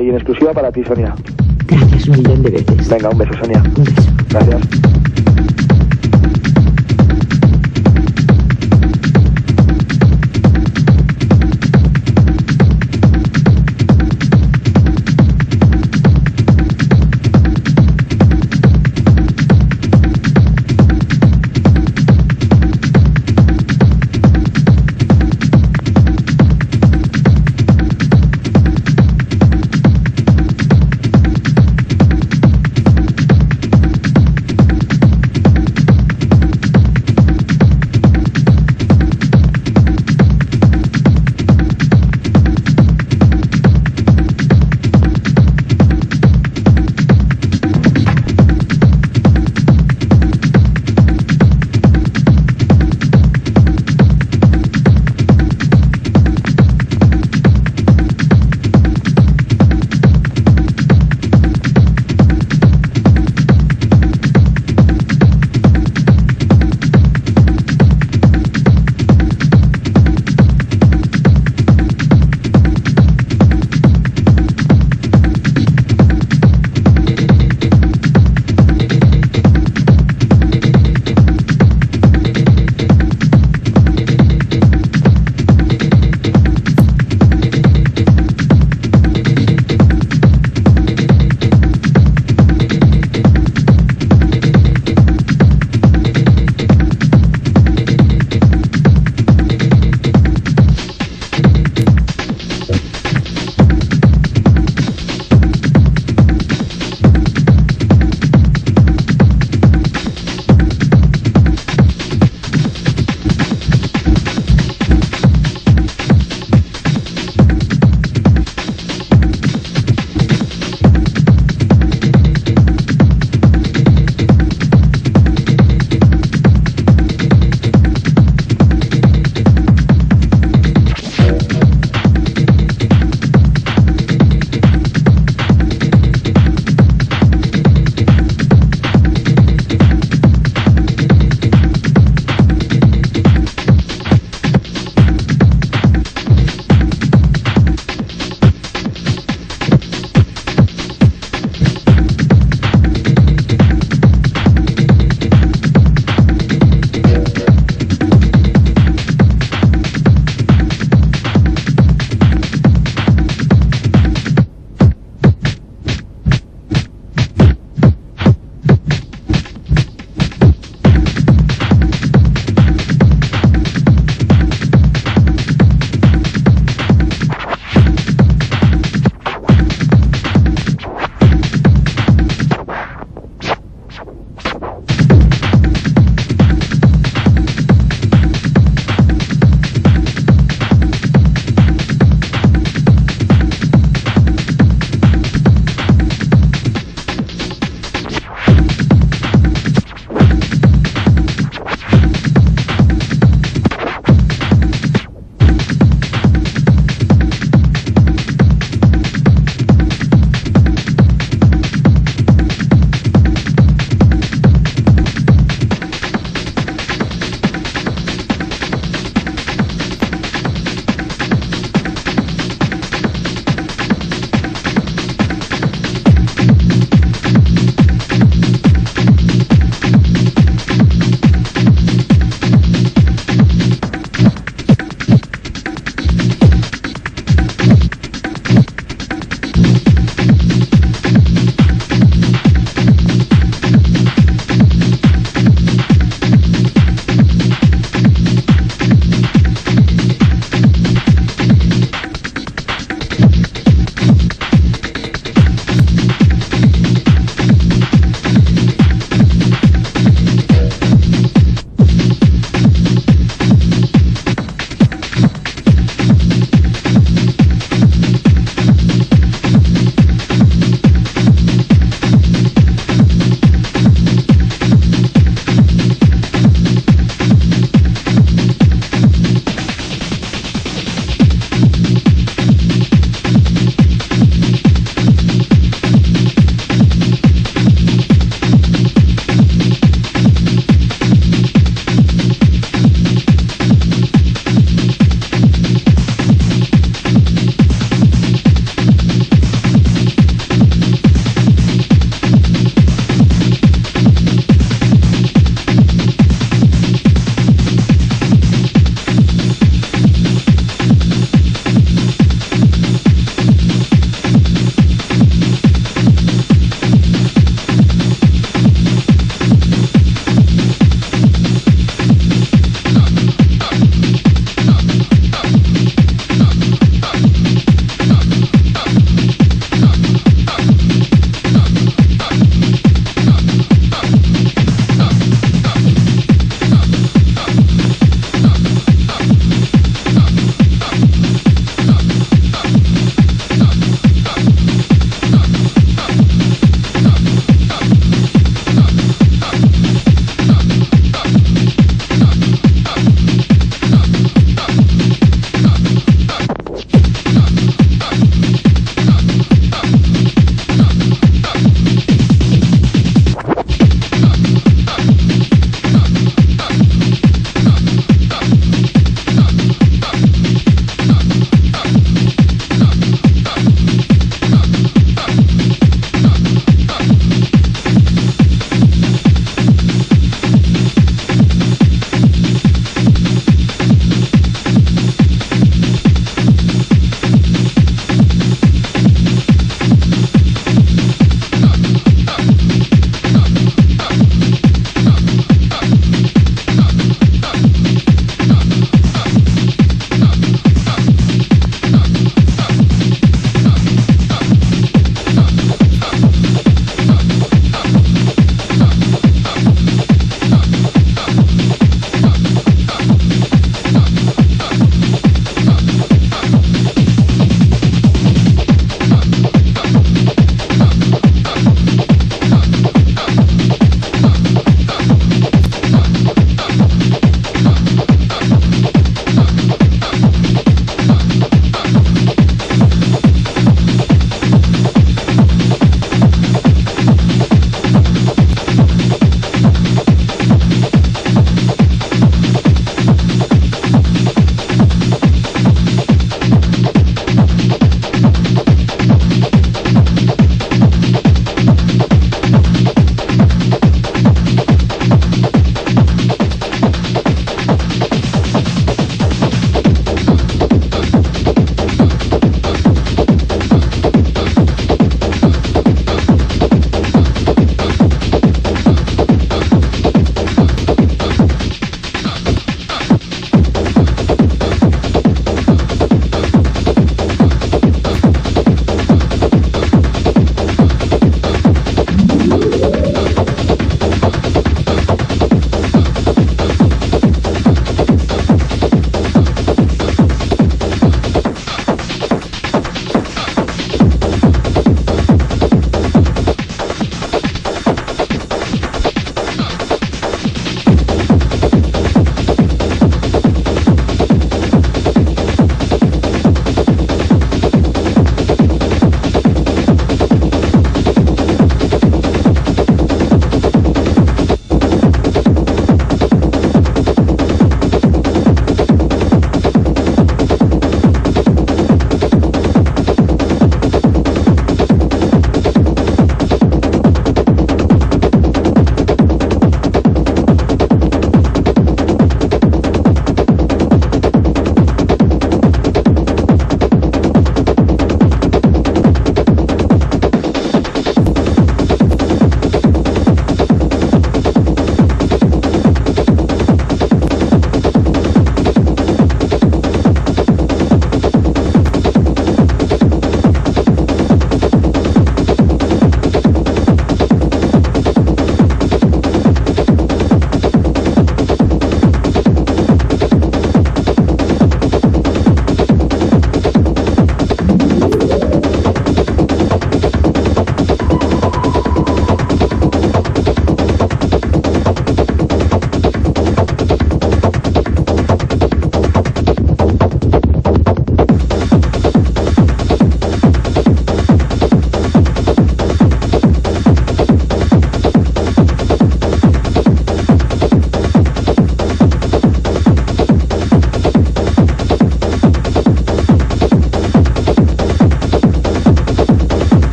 Y en exclusiva para ti, Sonia. Gracias un millón de veces. Venga, un beso, Sonia. Un beso. Gracias.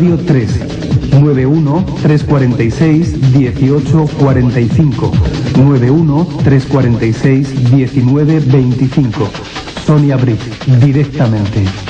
Radio 3 91 346 1845 91 346 1925 Sonia Brick directamente.